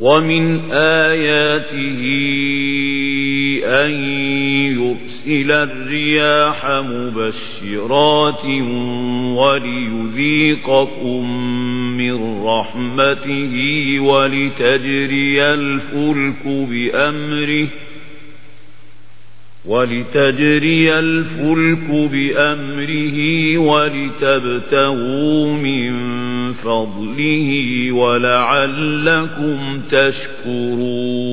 ومن آياته أن يرسل الرياح مبشرات وليذيقكم من رحمته ولتجري الفلك بأمره ولتجري الفلك بأمره ولتبتغوا من فضله ولعلكم تشكرون.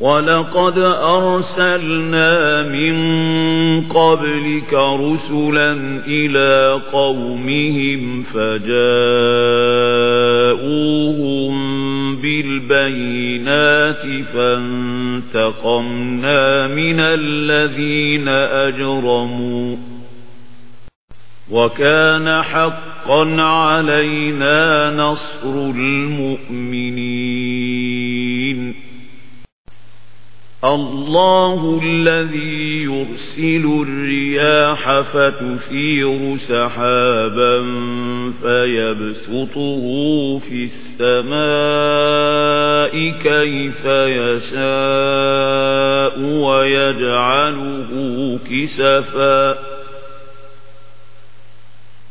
ولقد أرسلنا من قبلك رسلا إلى قومهم فجاءوهم بالبينات فانتقمنا من الذين أجرموا. وكان حقا علينا نصر المؤمنين. الله الذي يرسل الرياح فتثير سحابا فيبسطه في السماء كيف يشاء ويجعله كسفا.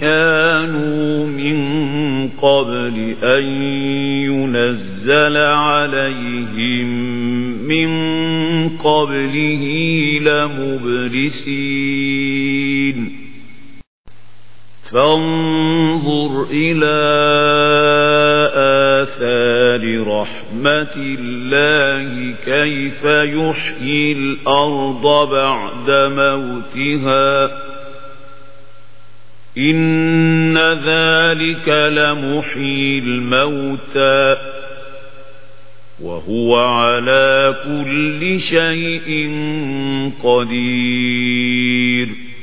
كانوا من قبل أن ينزل عليهم من قبله لمبلسين. فانظر إلى آثار رحمة الله كيف يحيي الأرض بعد موتها. إن ذلك لمحيي الموتى كل شيء قدير